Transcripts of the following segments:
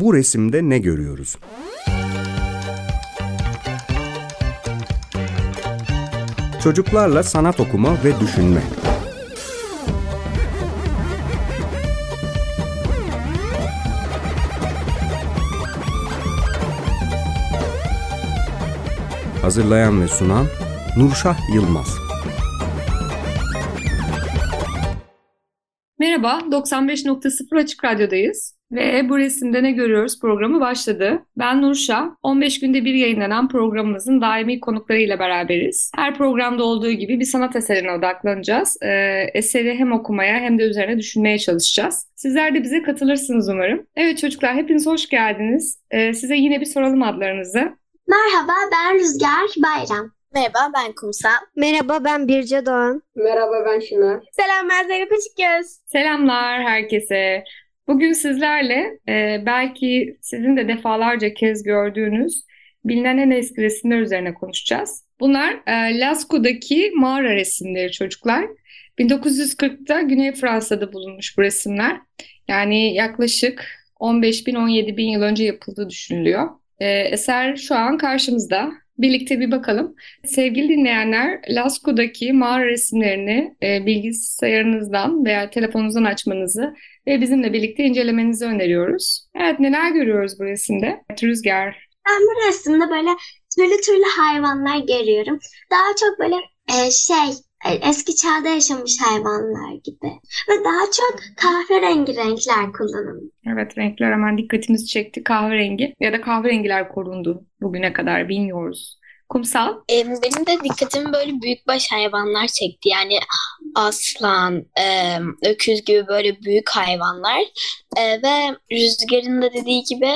Bu resimde ne görüyoruz? Çocuklarla sanat okuma ve düşünme. Hazırlayan ve sunan Nurşah Yılmaz. Merhaba, 95.0 Açık Radyo'dayız ve bu resimde ne görüyoruz programı başladı. Ben Nurşah, 15 günde bir yayınlanan programımızın daimi konuklarıyla beraberiz. Her programda olduğu gibi bir sanat eserine odaklanacağız. Ee, eseri hem okumaya hem de üzerine düşünmeye çalışacağız. Sizler de bize katılırsınız umarım. Evet çocuklar, hepiniz hoş geldiniz. Ee, size yine bir soralım adlarınızı. Merhaba ben Rüzgar Bayram. Merhaba ben Kumsal. Merhaba ben Birce Doğan. Merhaba ben Şınar. Selam ben Zeynep Açıkgöz. Selamlar herkese. Bugün sizlerle e, belki sizin de defalarca kez gördüğünüz bilinen en eski resimler üzerine konuşacağız. Bunlar e, Lascaux'daki mağara resimleri çocuklar. 1940'ta Güney Fransa'da bulunmuş bu resimler. Yani yaklaşık 15 bin 17 bin yıl önce yapıldığı düşünülüyor. E, eser şu an karşımızda. Birlikte bir bakalım. Sevgili dinleyenler, Lascaux'daki mağara resimlerini e, bilgisayarınızdan veya telefonunuzdan açmanızı ve bizimle birlikte incelemenizi öneriyoruz. Evet, neler görüyoruz bu resimde? Rüzgar. Ben bu resimde böyle türlü türlü hayvanlar görüyorum. Daha çok böyle e, şey eski çağda yaşamış hayvanlar gibi. Ve daha çok kahverengi renkler kullanılmış. Evet renkler hemen dikkatimizi çekti. Kahverengi ya da kahverengiler korundu bugüne kadar bilmiyoruz. Kumsal? benim de dikkatimi böyle büyükbaş hayvanlar çekti. Yani aslan, öküz gibi böyle büyük hayvanlar. ve Rüzgar'ın da dediği gibi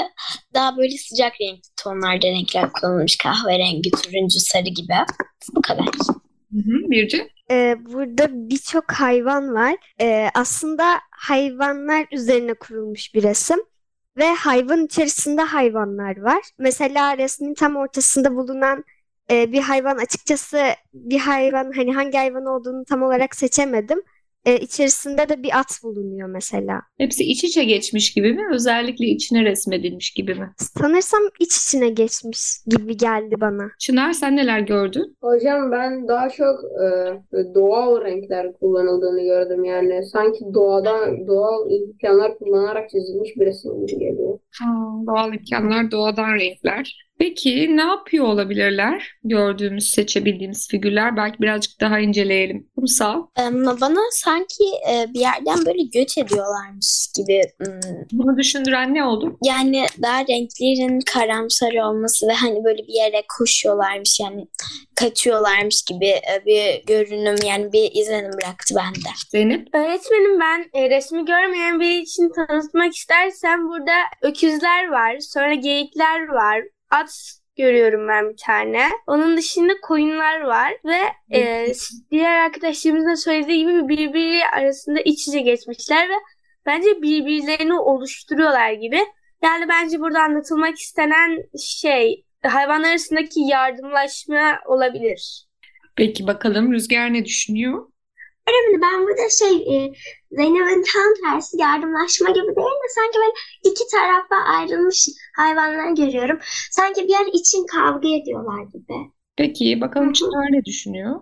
daha böyle sıcak renkli tonlarda renkler kullanılmış. Kahverengi, turuncu, sarı gibi. Bu kadar. Hı hı, Birce? Ee, burada birçok hayvan var. Ee, aslında hayvanlar üzerine kurulmuş bir resim. Ve hayvan içerisinde hayvanlar var. Mesela resmin tam ortasında bulunan e, bir hayvan açıkçası bir hayvan hani hangi hayvan olduğunu tam olarak seçemedim. E, içerisinde de bir at bulunuyor mesela. Hepsi iç içe geçmiş gibi mi? Özellikle içine resmedilmiş gibi mi? Sanırsam iç içine geçmiş gibi geldi bana. Çınar sen neler gördün? Hocam ben daha çok e, doğal renkler kullanıldığını gördüm. Yani sanki doğadan doğal imkanlar kullanarak çizilmiş bir resim gibi geliyor. Doğal imkanlar, doğadan renkler. Peki ne yapıyor olabilirler? Gördüğümüz, seçebildiğimiz figürler. Belki birazcık daha inceleyelim. Kumsal. Bana sanki bir yerden böyle göç ediyorlarmış gibi. Bunu düşündüren ne oldu? Yani daha renklerin karamsar olması ve hani böyle bir yere koşuyorlarmış yani kaçıyorlarmış gibi bir görünüm yani bir izlenim bıraktı bende. Zeynep? Öğretmenim ben e, resmi görmeyen biri için tanıtmak istersem burada öküzler var, sonra geyikler var, at görüyorum ben bir tane. Onun dışında koyunlar var ve e, diğer arkadaşlarımızın da söylediği gibi birbiri arasında iç içe geçmişler ve bence birbirlerini oluşturuyorlar gibi. Yani bence burada anlatılmak istenen şey hayvanlar arasındaki yardımlaşma olabilir. Peki bakalım Rüzgar ne düşünüyor? Önemli. Ben burada şey e, Zeynep'in tam tersi yardımlaşma gibi değil mi? Sanki ben iki tarafa ayrılmış hayvanlar görüyorum. Sanki bir yer için kavga ediyorlar gibi. Peki bakalım Çınar ne düşünüyor?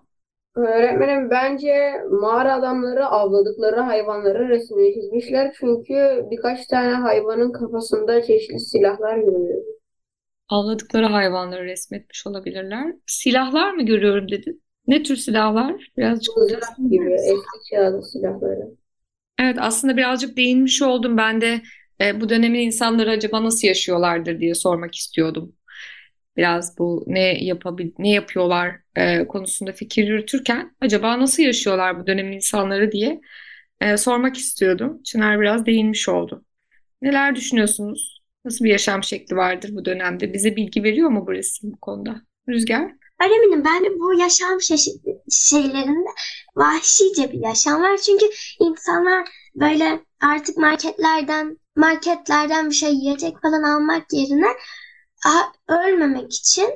Öğretmenim bence mağara adamları avladıkları hayvanları resmini çizmişler. Çünkü birkaç tane hayvanın kafasında çeşitli silahlar görüyoruz. Avladıkları hayvanları resmetmiş olabilirler. Silahlar mı görüyorum dedin? Ne tür silahlar? Birazcık Mızrak gibi eski çağda silahları. Evet aslında birazcık değinmiş oldum. Ben de e, bu dönemin insanları acaba nasıl yaşıyorlardır diye sormak istiyordum. Biraz bu ne yapabil ne yapıyorlar e, konusunda fikir yürütürken acaba nasıl yaşıyorlar bu dönemin insanları diye e, sormak istiyordum. Çınar biraz değinmiş oldu. Neler düşünüyorsunuz? Nasıl bir yaşam şekli vardır bu dönemde? Bize bilgi veriyor mu bu resim bu konuda? Rüzgar? Öyle Ben de bu yaşam şey- şeylerinde vahşice bir yaşam var. Çünkü insanlar böyle artık marketlerden marketlerden bir şey yiyecek falan almak yerine ölmemek için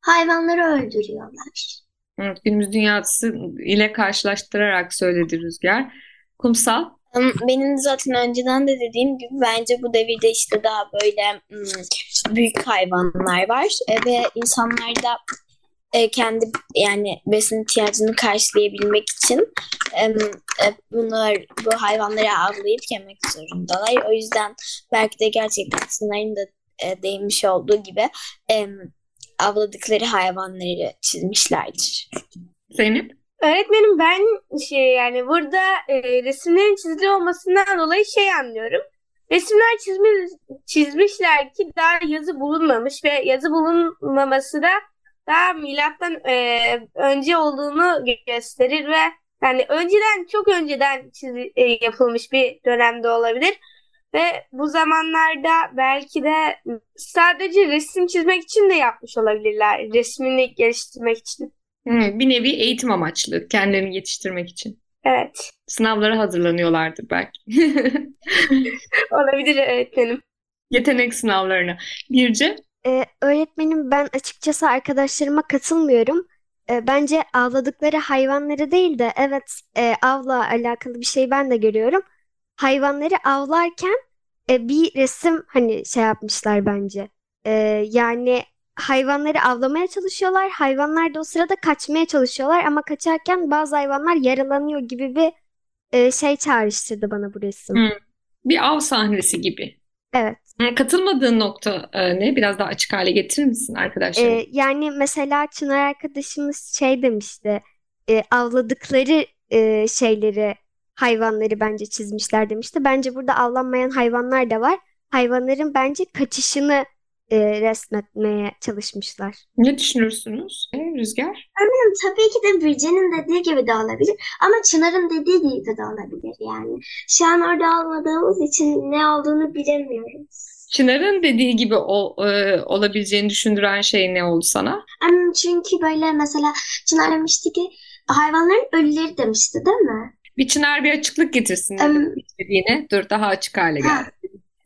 hayvanları öldürüyorlar. Evet, günümüz dünyası ile karşılaştırarak söyledi Rüzgar. Kumsal? Im, Benim zaten önceden de dediğim gibi bence bu devirde işte daha böyle ım, büyük hayvanlar var E, ve insanlar da e, kendi yani besin ihtiyacını karşılayabilmek için em, e, bunlar bu hayvanları avlayıp yemek zorundalar. O yüzden belki de gerçekten Çınar'ın da e, değinmiş olduğu gibi em, avladıkları hayvanları çizmişlerdir. Zeynep? Öğretmenim ben şey yani burada e, resimlerin çizili olmasından dolayı şey anlıyorum. Resimler çizmiş, çizmişler ki daha yazı bulunmamış ve yazı bulunmaması da daha milattan e, önce olduğunu gösterir ve yani önceden çok önceden çizi, e, yapılmış bir dönemde olabilir. Ve bu zamanlarda belki de sadece resim çizmek için de yapmış olabilirler. Resmini geliştirmek için. Hmm, bir nevi eğitim amaçlı kendilerini yetiştirmek için. Evet. Sınavlara hazırlanıyorlardır belki. Olabilir öğretmenim. Yetenek sınavlarına. Birce? Ee, öğretmenim ben açıkçası arkadaşlarıma katılmıyorum. Ee, bence avladıkları hayvanları değil de evet e, avla alakalı bir şey ben de görüyorum. Hayvanları avlarken e, bir resim hani şey yapmışlar bence. Ee, yani hayvanları avlamaya çalışıyorlar. Hayvanlar da o sırada kaçmaya çalışıyorlar ama kaçarken bazı hayvanlar yaralanıyor gibi bir e, şey çağrıştırdı bana bu resim. Hmm. Bir av sahnesi gibi. Evet. Hmm, Katılmadığın nokta e, ne? Biraz daha açık hale getirir misin arkadaşlar? Ee, yani mesela Çınar arkadaşımız şey demişti, e, avladıkları e, şeyleri, hayvanları bence çizmişler demişti. Bence burada avlanmayan hayvanlar da var. Hayvanların bence kaçışını e, resmetmeye çalışmışlar. Ne düşünürsünüz? E, Rüzgar? Öğretmenim tabii ki de Bürce'nin dediği gibi de olabilir ama Çınar'ın dediği gibi de olabilir yani. Şu an orada olmadığımız için ne olduğunu bilemiyoruz. Çınar'ın dediği gibi o, e, olabileceğini düşündüren şey ne oldu sana? Em, Çünkü böyle mesela Çınar demişti ki hayvanların ölüleri demişti değil mi? Bir Çınar bir açıklık getirsin demek istediğine. Dur daha açık hale Ha. geldi.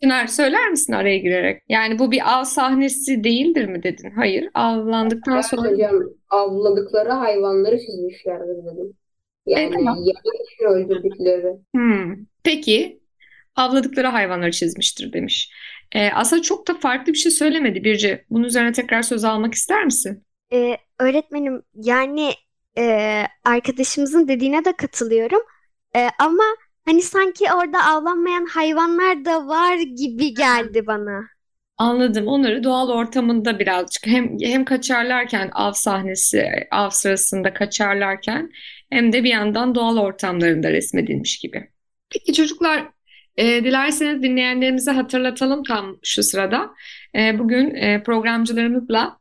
Çınar söyler misin araya girerek? Yani bu bir av sahnesi değildir mi dedin? Hayır. Avlandıktan Evet sonra hocam avladıkları hayvanları çizmişlerdir dedim. Yani tamam. yemek öldürdükleri. Hmm. Peki avladıkları hayvanları çizmiştir demiş. Ee, aslında çok da farklı bir şey söylemedi Birce. Bunun üzerine tekrar söz almak ister misin? E, öğretmenim yani e, arkadaşımızın dediğine de katılıyorum. E, ama hani sanki orada avlanmayan hayvanlar da var gibi geldi bana. Anladım. Onları doğal ortamında birazcık hem hem kaçarlarken av sahnesi, av sırasında kaçarlarken hem de bir yandan doğal ortamlarında resmedilmiş gibi. Peki çocuklar, e, dilerseniz dinleyenlerimize hatırlatalım tam şu sırada. E, bugün e, programcılarımızla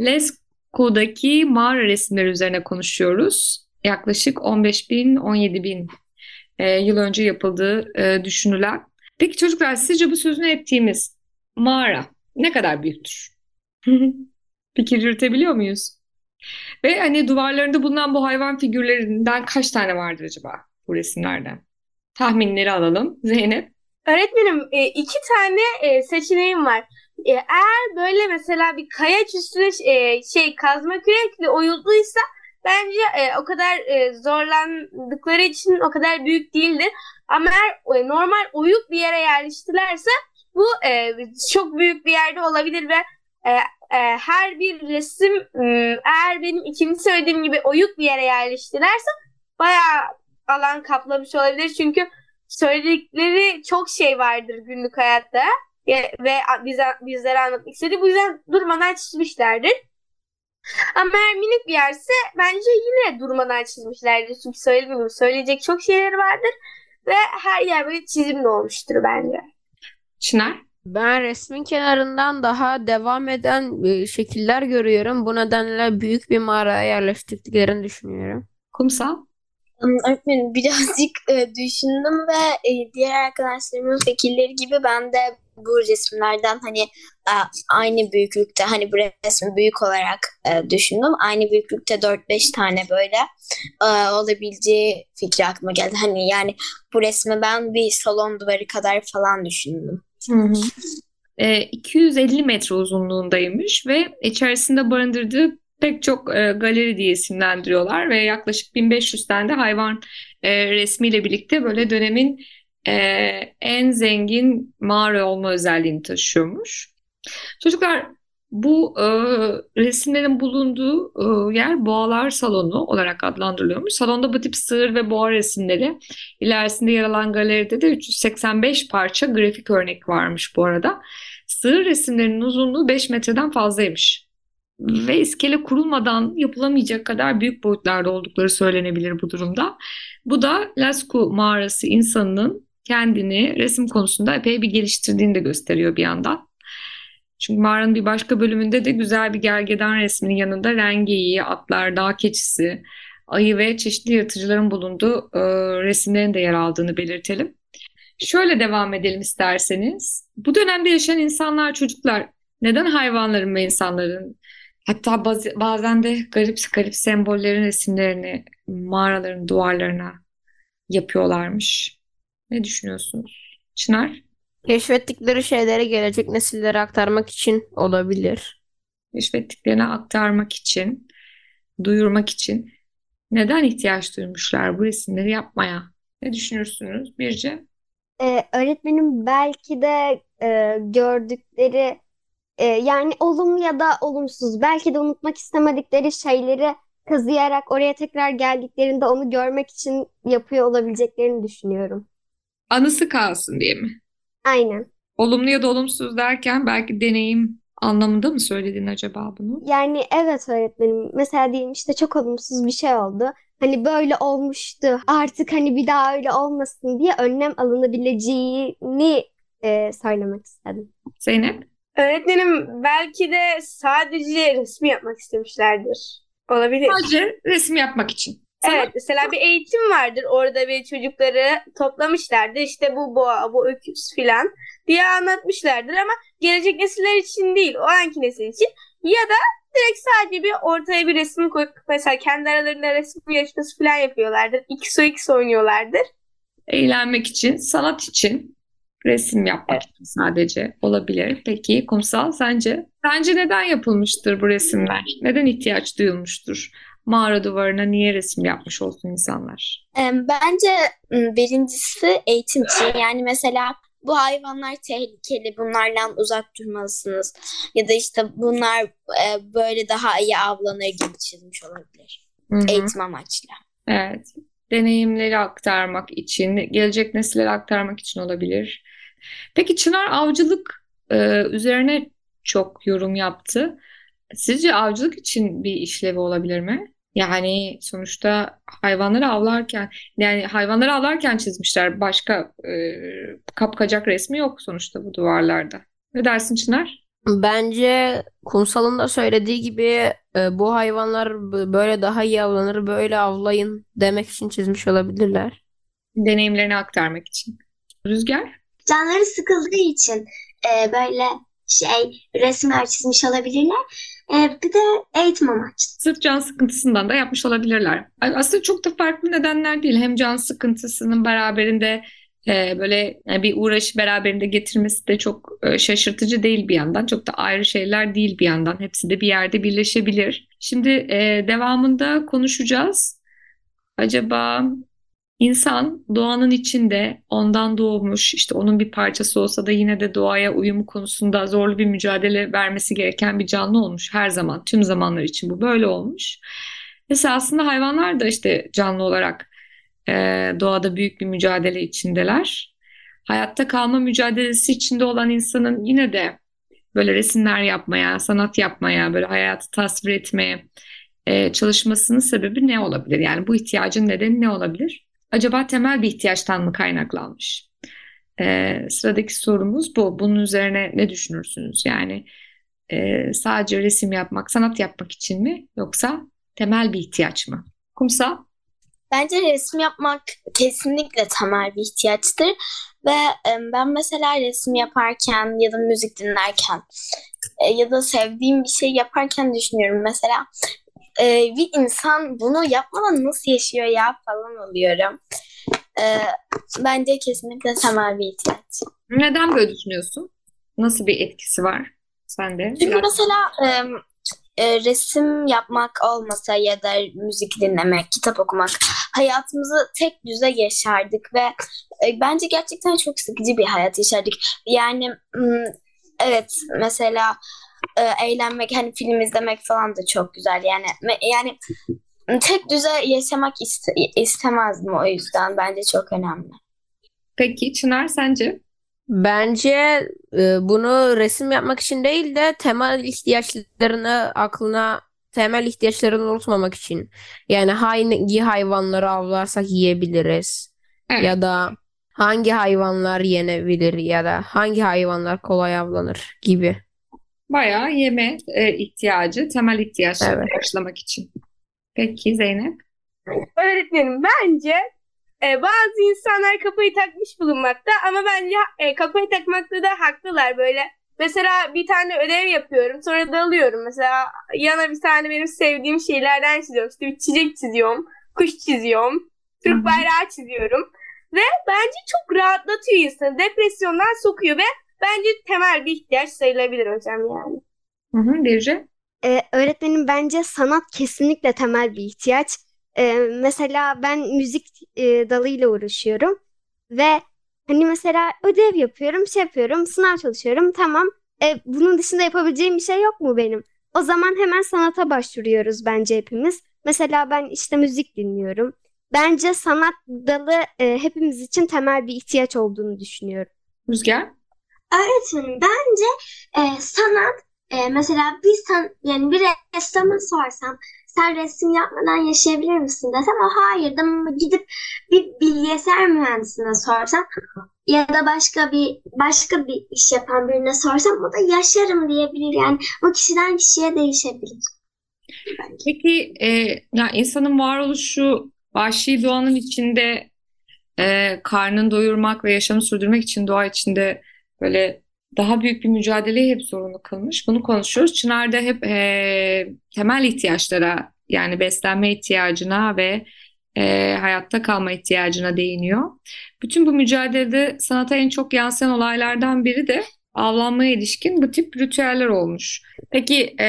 Lesko'daki mağara resimleri üzerine konuşuyoruz. Yaklaşık 15 bin, 17 bin e, yıl önce yapıldığı e, düşünülen. Peki çocuklar, sizce bu sözünü ettiğimiz mağara ne kadar büyüktür? Fikir yürütebiliyor muyuz? Ve hani duvarlarında bulunan bu hayvan figürlerinden kaç tane vardır acaba bu resimlerden? Tahminleri alalım. Zeynep. Öğretmenim e, iki tane e, seçeneğim var. E, eğer böyle mesela bir kayaç üstüne şey kazma kürekle oyulduysa bence e, o kadar e, zorlandıkları için o kadar büyük değildir. Ama eğer e, normal oyuk bir yere yerleştilerse bu e, çok büyük bir yerde olabilir ve e, e, her bir resim eğer benim ikinci söylediğim gibi oyuk bir yere yerleştilerse bayağı alan kaplamış olabilir. Çünkü söyledikleri çok şey vardır günlük hayatta ve bize, bizlere anlatmak istedi. Bu yüzden durmadan çizmişlerdir. Ama eğer minik bir yerse bence yine durmadan çizmişlerdir. Çünkü söylediğim söyleyecek çok şeyler vardır ve her yer böyle çizimli olmuştur bence. Çınar. Ben resmin kenarından daha devam eden e, şekiller görüyorum. Bu nedenle büyük bir mağaraya yerleştirdiklerini düşünüyorum. Kumsal. Öğretmenim birazcık e, düşündüm ve e, diğer arkadaşlarımın fikirleri gibi ben de bu resimlerden hani e, aynı büyüklükte hani bu resmi büyük olarak e, düşündüm. Aynı büyüklükte 4-5 tane böyle e, olabileceği fikri aklıma geldi. Hani yani bu resmi ben bir salon duvarı kadar falan düşündüm. E, 250 metre uzunluğundaymış ve içerisinde barındırdığı pek çok e, galeri diye isimlendiriyorlar ve yaklaşık 1500 tane de hayvan e, resmiyle birlikte böyle dönemin e, en zengin mağara olma özelliğini taşıyormuş. Çocuklar bu e, resimlerin bulunduğu e, yer Boğalar Salonu olarak adlandırılıyormuş. Salonda bu tip sığır ve boğa resimleri, ilerisinde yer alan galeride de 385 parça grafik örnek varmış bu arada. Sığır resimlerinin uzunluğu 5 metreden fazlaymış. Ve iskele kurulmadan yapılamayacak kadar büyük boyutlarda oldukları söylenebilir bu durumda. Bu da Lascaux mağarası insanının kendini resim konusunda epey bir geliştirdiğini de gösteriyor bir yandan. Çünkü mağaranın bir başka bölümünde de güzel bir gergedan resminin yanında rengeyi, atlar, dağ keçisi, ayı ve çeşitli yırtıcıların bulunduğu e, resimlerin de yer aldığını belirtelim. Şöyle devam edelim isterseniz. Bu dönemde yaşayan insanlar, çocuklar neden hayvanların ve insanların hatta bazen de garip garip sembollerin resimlerini mağaraların duvarlarına yapıyorlarmış? Ne düşünüyorsunuz? Çınar? Keşfettikleri şeyleri gelecek nesillere aktarmak için olabilir. Keşfettiklerini aktarmak için, duyurmak için neden ihtiyaç duymuşlar bu resimleri yapmaya? Ne düşünürsünüz Birce? Ee, öğretmenim belki de e, gördükleri e, yani olumlu ya da olumsuz belki de unutmak istemedikleri şeyleri kazıyarak oraya tekrar geldiklerinde onu görmek için yapıyor olabileceklerini düşünüyorum. Anısı kalsın diye mi? Aynen. Olumlu ya da olumsuz derken belki deneyim anlamında mı söyledin acaba bunu? Yani evet öğretmenim. Mesela diyelim işte çok olumsuz bir şey oldu. Hani böyle olmuştu. Artık hani bir daha öyle olmasın diye önlem alınabileceğini e, söylemek istedim. Zeynep? Öğretmenim belki de sadece resmi yapmak istemişlerdir. Olabilir. Sadece resim yapmak için. Evet mesela bir eğitim vardır orada bir çocukları toplamışlardır işte bu boğa bu öküz filan diye anlatmışlardır ama gelecek nesiller için değil o anki nesil için ya da direkt sadece bir ortaya bir resim koyup mesela kendi aralarında resim yarışması falan yapıyorlardır. x o x oynuyorlardır. Eğlenmek için, sanat için, resim yapmak için sadece olabilir. Peki kumsal sence? Sence neden yapılmıştır bu resimler? Neden ihtiyaç duyulmuştur? Mağara duvarına niye resim yapmış olsun insanlar? Bence birincisi eğitim için. Yani mesela bu hayvanlar tehlikeli, bunlardan uzak durmalısınız. Ya da işte bunlar e, böyle daha iyi avlanır gibi çizmiş olabilir. Hı-hı. Eğitim amaçlı. Evet. Deneyimleri aktarmak için, gelecek nesillere aktarmak için olabilir. Peki Çınar avcılık e, üzerine çok yorum yaptı. Sizce avcılık için bir işlevi olabilir mi? Yani sonuçta hayvanları avlarken yani hayvanları avlarken çizmişler. Başka e, kapkacak resmi yok sonuçta bu duvarlarda. Ne dersin Çınar? Bence Kumsal'ın da söylediği gibi e, bu hayvanlar böyle daha iyi avlanır, böyle avlayın demek için çizmiş olabilirler. Deneyimlerini aktarmak için. Rüzgar? Canları sıkıldığı için e, böyle şey resimler çizmiş olabilirler. E, bir de eğitim amaçlı. Sırf can sıkıntısından da yapmış olabilirler. Aslında çok da farklı nedenler değil. Hem can sıkıntısının beraberinde e, böyle bir uğraşı beraberinde getirmesi de çok e, şaşırtıcı değil bir yandan. Çok da ayrı şeyler değil bir yandan. Hepsi de bir yerde birleşebilir. Şimdi e, devamında konuşacağız. Acaba İnsan doğanın içinde ondan doğmuş, işte onun bir parçası olsa da yine de doğaya uyumu konusunda zorlu bir mücadele vermesi gereken bir canlı olmuş her zaman, tüm zamanlar için bu böyle olmuş. Mesela aslında hayvanlar da işte canlı olarak e, doğada büyük bir mücadele içindeler. Hayatta kalma mücadelesi içinde olan insanın yine de böyle resimler yapmaya, sanat yapmaya, böyle hayatı tasvir etmeye e, çalışmasının sebebi ne olabilir? Yani bu ihtiyacın nedeni ne olabilir? Acaba temel bir ihtiyaçtan mı kaynaklanmış? Ee, sıradaki sorumuz bu. Bunun üzerine ne düşünürsünüz? Yani e, sadece resim yapmak, sanat yapmak için mi yoksa temel bir ihtiyaç mı? Kumsal? Bence resim yapmak kesinlikle temel bir ihtiyaçtır ve e, ben mesela resim yaparken ya da müzik dinlerken e, ya da sevdiğim bir şey yaparken düşünüyorum. Mesela e, bir insan bunu yapmadan nasıl yaşıyor ya falan oluyorum. E, bence kesinlikle temel bir ihtiyaç. Neden böyle düşünüyorsun? Nasıl bir etkisi var sende? Çünkü Biraz... mesela e, e, resim yapmak olmasa ya da müzik dinlemek, kitap okumak hayatımızı tek düze yaşardık ve e, bence gerçekten çok sıkıcı bir hayat yaşardık. Yani m, evet mesela e, eğlenmek hani film izlemek falan da çok güzel. Yani me- yani tek düze yaşamak iste- istemezdim o yüzden bence çok önemli. Peki Çınar sence? Bence e, bunu resim yapmak için değil de temel ihtiyaçlarını aklına temel ihtiyaçlarını unutmamak için. Yani hangi hayvanları avlarsak yiyebiliriz Evet. ya da hangi hayvanlar yenebilir ya da hangi hayvanlar kolay avlanır gibi. Bayağı yeme e, ihtiyacı, temel ihtiyaçları Evet. karşılamak için. Peki Zeynep? Öğretmenim bence e, bazı insanlar kafayı takmış bulunmakta ama bence e, kafayı takmakta da haklılar böyle. Mesela bir tane ödev yapıyorum sonra dalıyorum. Mesela yana bir tane benim sevdiğim şeylerden çiziyorum. İşte bir çiçek çiziyorum, kuş çiziyorum, Türk bayrağı çiziyorum. Ve bence çok rahatlatıyor insanı. Depresyondan sokuyor ve bence temel bir ihtiyaç sayılabilir hocam yani. Hı hı, Birce? Ee, öğretmenim bence sanat kesinlikle temel bir ihtiyaç. Ee, mesela ben müzik e, dalıyla uğraşıyorum ve hani mesela ödev yapıyorum, şey yapıyorum, sınav çalışıyorum. Tamam. E, bunun dışında yapabileceğim bir şey yok mu benim? O zaman hemen sanata başvuruyoruz bence hepimiz. Mesela ben işte müzik dinliyorum. Bence sanat dalı e, hepimiz için temel bir ihtiyaç olduğunu düşünüyorum. Rüzgar? Öğretmenim bence e, sanat e, mesela bir san yani bir ressama sorsam sen resim yapmadan yaşayabilir misin? desem o hayır. da gidip bir bilgisayar mühendisine sorsam ya da başka bir başka bir iş yapan birine sorsam o da yaşarım. diyebilir. Yani bu kişiden kişiye değişebilir. Peki e, ya insanın varoluşu vahşi doğanın içinde e, karnını doyurmak ve yaşamı sürdürmek için doğa içinde böyle daha büyük bir mücadeleye hep zorunlu kılmış. Bunu konuşuyoruz. Çınar da hep e, temel ihtiyaçlara yani beslenme ihtiyacına ve e, hayatta kalma ihtiyacına değiniyor. Bütün bu mücadelede sanata en çok yansıyan olaylardan biri de avlanmaya ilişkin bu tip ritüeller olmuş. Peki e,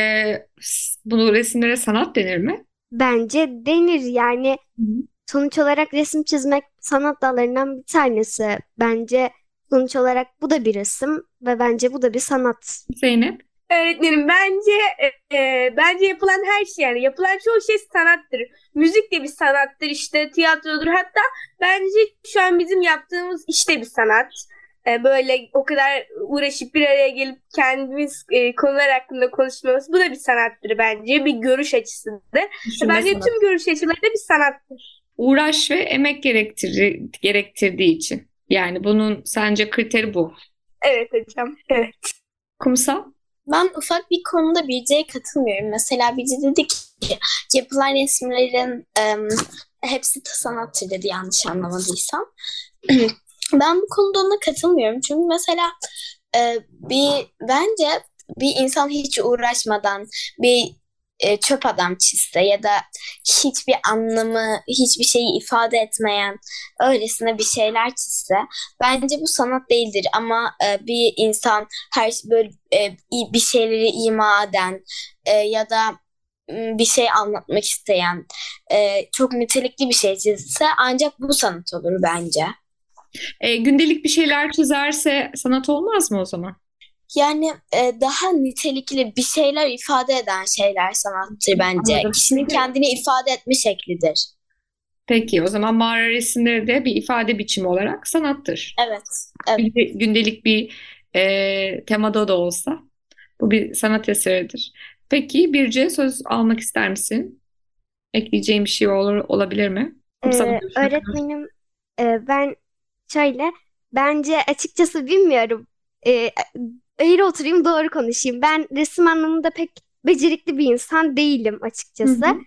bunu resimlere sanat denir mi? Bence denir yani Hı hı. sonuç olarak resim çizmek sanat dallarından bir tanesi. Bence sonuç olarak bu da bir resim ve bence bu da bir sanat. Zeynep? Öğretmenim bence e, e, bence yapılan her şey yani yapılan çoğu şey sanattır. Müzik de bir sanattır işte tiyatrodur hatta bence şu an bizim yaptığımız işte bir sanat. E, böyle o kadar uğraşıp bir araya gelip kendimiz e, konular hakkında konuşmamız bu da bir sanattır bence bir görüş açısıdır. Düşünme Bence sanatı. tüm görüş açıları da bir sanattır. Uğraş ve emek gerektir gerektirdiği için. Yani bunun sence kriteri bu. Evet hocam. Evet. Kumsal? Ben ufak bir konuda Birce'ye katılmıyorum. Mesela Birce dedi ki yapılan resimlerin em, hepsi sanattır dedi yanlış anlamadıysam. Ben bu konuda ona katılmıyorum. Çünkü mesela e, bir bence bir insan hiç uğraşmadan bir e, çöp adam çizse ya da hiçbir anlamı, hiçbir şeyi ifade etmeyen öylesine bir şeyler çizse bence bu sanat değildir ama e, bir insan her böyle e, bir şeyleri ima eden e, ya da bir şey anlatmak isteyen e, çok nitelikli bir şey çizse ancak bu sanat olur bence. E, gündelik bir şeyler çizerse sanat olmaz mı o zaman? Yani e, daha nitelikli bir şeyler ifade eden şeyler sanattır bence. Anladım. Kişinin kendini ifade etme şeklidir. Peki o zaman mağara resimleri de bir ifade biçimi olarak sanattır. Evet. Evet. Bir- gündelik bir e, temada da olsa bu bir sanat eseridir. Peki Birce söz almak ister misin? Ekleyeceğim bir şey olur, olabilir mi? Ee, öğretmenim e, ben şöyle bence açıkçası bilmiyorum. Ee, eğri oturayım doğru konuşayım. Ben resim anlamında pek becerikli bir insan değilim açıkçası. Hı hı.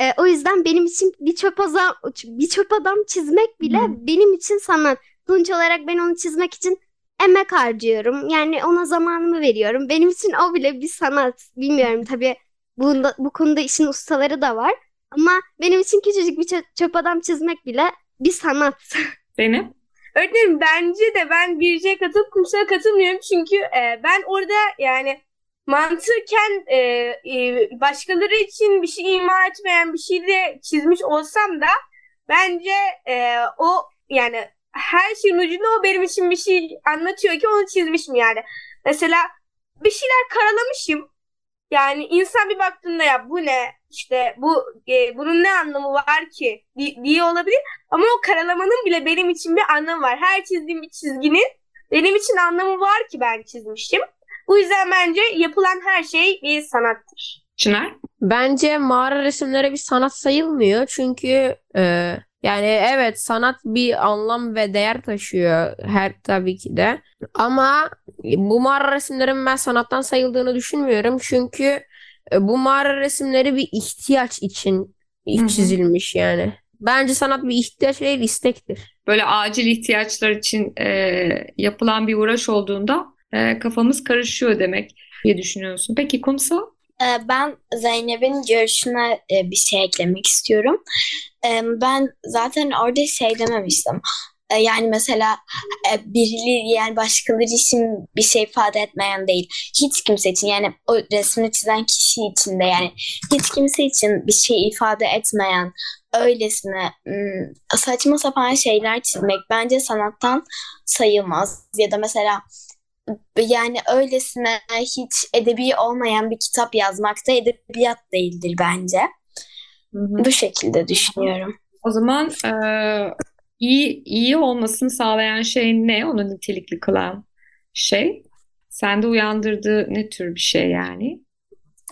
Ee, o yüzden benim için bir çöp adam, bir çöp adam çizmek bile Hı. benim için sanat. Sonuç olarak ben onu çizmek için emek harcıyorum. Yani ona zamanımı veriyorum. Benim için o bile bir sanat. Bilmiyorum tabii bunda, bu konuda işin ustaları da var. Ama benim için küçücük bir çö- çöp adam çizmek bile bir sanat. Zeynep? Öğretmenim bence de ben Birce'ye katılıp Kumsal'a katılmıyorum çünkü e, ben orada yani mantıken e, e, başkaları için bir şey ima etmeyen bir şey de çizmiş olsam da bence e, o yani her şeyin ucunda o benim için bir şey anlatıyor ki onu çizmişim yani. Mesela bir şeyler karalamışım. Yani insan bir baktığında ya bu ne işte bu e, bunun ne anlamı var ki di- diye olabilir. Ama o karalamanın bile benim için bir anlamı var. Her çizdiğim bir çizginin benim için anlamı var ki ben çizmişim. Bu yüzden bence yapılan her şey bir sanattır. Çınar? Bence mağara resimleri bir sanat sayılmıyor. Çünkü e, yani evet sanat bir anlam ve değer taşıyor her tabii ki de. Ama bu mağara resimlerin ben sanattan sayıldığını düşünmüyorum. Çünkü e, bu mağara resimleri bir ihtiyaç için çizilmiş yani. Bence sanat bir ihtiyaç değil istektir. Böyle acil ihtiyaçlar için e, yapılan bir uğraş olduğunda e, kafamız karışıyor demek diye düşünüyorsun. Peki Kumsal? Ee, Ben Zeynep'in görüşüne e, bir şey eklemek istiyorum. Ee, Ben zaten orada şey dememiştim. Ee, Yani mesela e, birileri yani başkaları için bir şey ifade etmeyen değil. Hiç kimse için yani o resmi çizen kişi için de yani hiç kimse için bir şey ifade etmeyen öylesine ım, saçma sapan şeyler çizmek bence sanattan sayılmaz. Ya da mesela yani öylesine hiç edebi olmayan bir kitap yazmak da edebiyat değildir bence. Bu şekilde düşünüyorum. O zaman e, iyi iyi olmasını sağlayan şey ne? Onu nitelikli kılan şey. Sende uyandırdığı ne tür bir şey yani?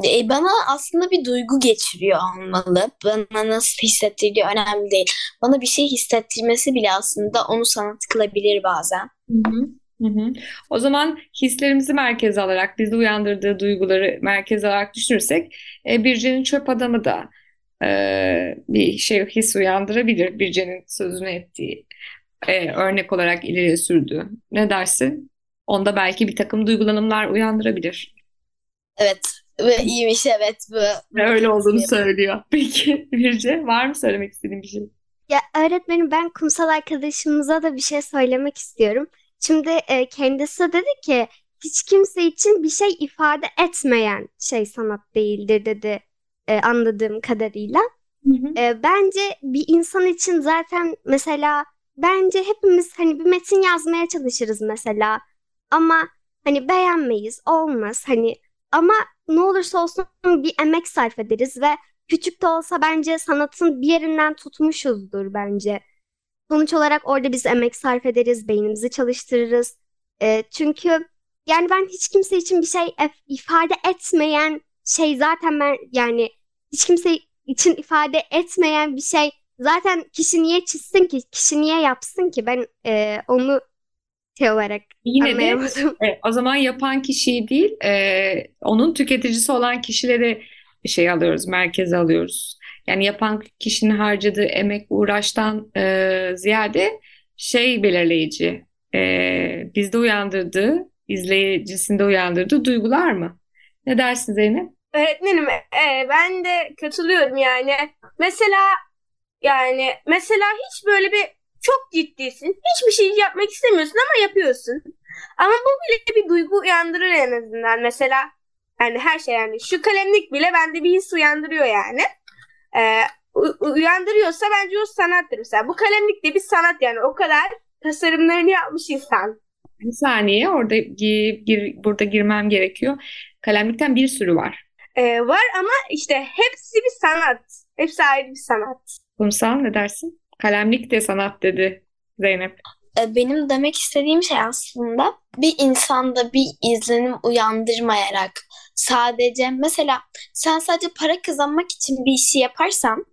E, bana aslında bir duygu geçiriyor olmalı. Bana nasıl hissettirdiği önemli değil. Bana bir şey hissettirmesi bile aslında onu sanat kılabilir bazen. Hı hı. Hı hı. O zaman hislerimizi merkeze alarak, bizde uyandırdığı duyguları merkeze alarak düşünürsek, e, Birce'nin çöp adamı da e, bir şey his uyandırabilir. Birce'nin sözünü ettiği e, örnek olarak ileriye sürdüğü. Ne dersin? Onda belki bir takım duygulanımlar uyandırabilir. Evet. Ve iyiymiş evet bu. Ve öyle olduğunu söylüyor. Peki Birce, var mı söylemek istediğin bir şey? Ya öğretmenim ben kumsal arkadaşımıza da bir şey söylemek istiyorum. Şimdi e, kendisi dedi ki hiç kimse için bir şey ifade etmeyen şey sanat değildir dedi e, anladığım kadarıyla. E, bence bir insan için zaten mesela bence hepimiz hani bir metin yazmaya çalışırız mesela ama hani beğenmeyiz olmaz hani ama ne olursa olsun bir emek sarf ederiz ve küçük de olsa bence sanatın bir yerinden tutmuşuzdur bence. Sonuç olarak orada biz emek sarf ederiz, beynimizi çalıştırırız. Ee, çünkü yani ben hiç kimse için bir şey ifade etmeyen şey zaten ben yani hiç kimse için ifade etmeyen bir şey zaten kişi niye çizsin ki, kişi niye yapsın ki ben e, onu şey olarak Yine de. E, o zaman yapan kişiyi değil, e, onun tüketicisi olan kişileri şey alıyoruz, merkeze alıyoruz. Yani yapan kişinin harcadığı emek, uğraştan e, ziyade şey belirleyici, e, bizde uyandırdığı, izleyicisinde uyandırdığı duygular mı? Ne dersin Zeynep? Öğretmenim e, ben de katılıyorum yani. Mesela yani mesela hiç böyle bir çok ciddisin. Hiçbir şey yapmak istemiyorsun ama yapıyorsun. Ama bu bile bir duygu uyandırır en azından. Mesela yani her şey yani şu kalemlik bile bende bir his uyandırıyor yani. Ee, u- uyandırıyorsa bence o sanattır mesela. Bu kalemlik de bir sanat yani o kadar tasarımlarını yapmış insan. Bir saniye, orada gi- gir, burada girmem gerekiyor. Kalemlikten bir sürü var. Ee, var ama işte hepsi bir sanat. Hepsi ayrı bir sanat. Kumsal ne dersin? Kalemlik de sanat dedi Zeynep. E, Benim demek istediğim şey aslında bir insanda bir izlenim uyandırmayarak sadece mesela sen sadece para kazanmak için bir işi yaparsan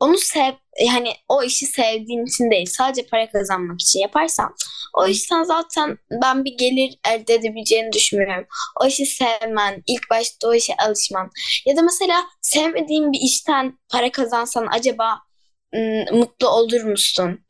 onu sev yani o işi sevdiğin için değil sadece para kazanmak için yaparsan o işten zaten ben bir gelir elde edebileceğini düşünmüyorum. O işi sevmen, ilk başta o işe alışman ya da mesela sevmediğin bir işten para kazansan acaba ım, mutlu olur musun?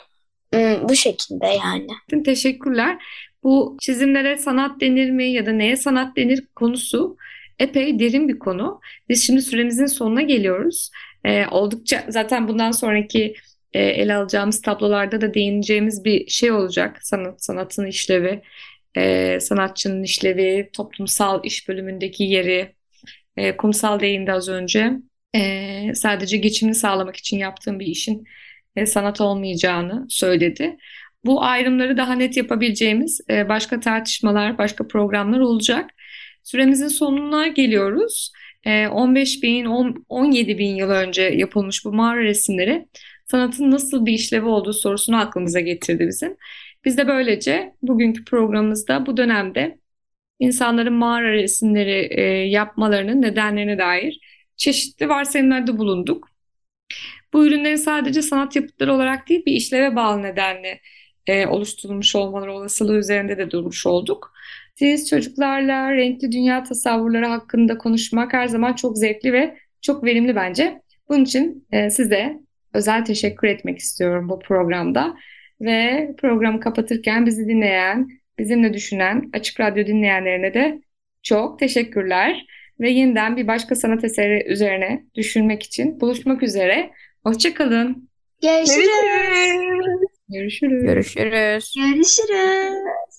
Im, Bu şekilde yani. Teşekkürler. Bu çizimlere sanat denir mi ya da neye sanat denir konusu epey derin bir konu. Biz şimdi süremizin sonuna geliyoruz. Ee, oldukça zaten bundan sonraki e, ele alacağımız tablolarda da değineceğimiz bir şey olacak. Sanat, sanatın işlevi, e, sanatçının işlevi, toplumsal iş bölümündeki yeri, e, kumsal değindi az önce. E, sadece geçimini sağlamak için yaptığım bir işin e, sanat olmayacağını söyledi. Bu ayrımları daha net yapabileceğimiz e, başka tartışmalar, başka programlar olacak. Süremizin sonuna geliyoruz. 15 bin, 17 bin yıl önce yapılmış bu mağara resimleri sanatın nasıl bir işlevi olduğu sorusunu aklımıza getirdi bizim. Biz de böylece bugünkü programımızda bu dönemde insanların mağara resimleri e, yapmalarının nedenlerine dair çeşitli varsayımlarda bulunduk. Bu ürünlerin sadece sanat yapıtları olarak değil bir işleve bağlı nedenle e, oluşturulmuş olmaları olasılığı üzerinde de durmuş olduk. Siz çocuklarla renkli dünya tasavvurları hakkında konuşmak her zaman çok zevkli ve çok verimli bence. Bunun için e, size özel teşekkür etmek istiyorum bu programda. Ve programı kapatırken bizi dinleyen, bizimle düşünen Açık Radyo dinleyenlerine de çok teşekkürler. Ve yeniden bir başka sanat eseri üzerine düşünmek için buluşmak üzere. Hoşçakalın. Görüşürüz. Görüşürüz. Görüşürüz. Görüşürüz.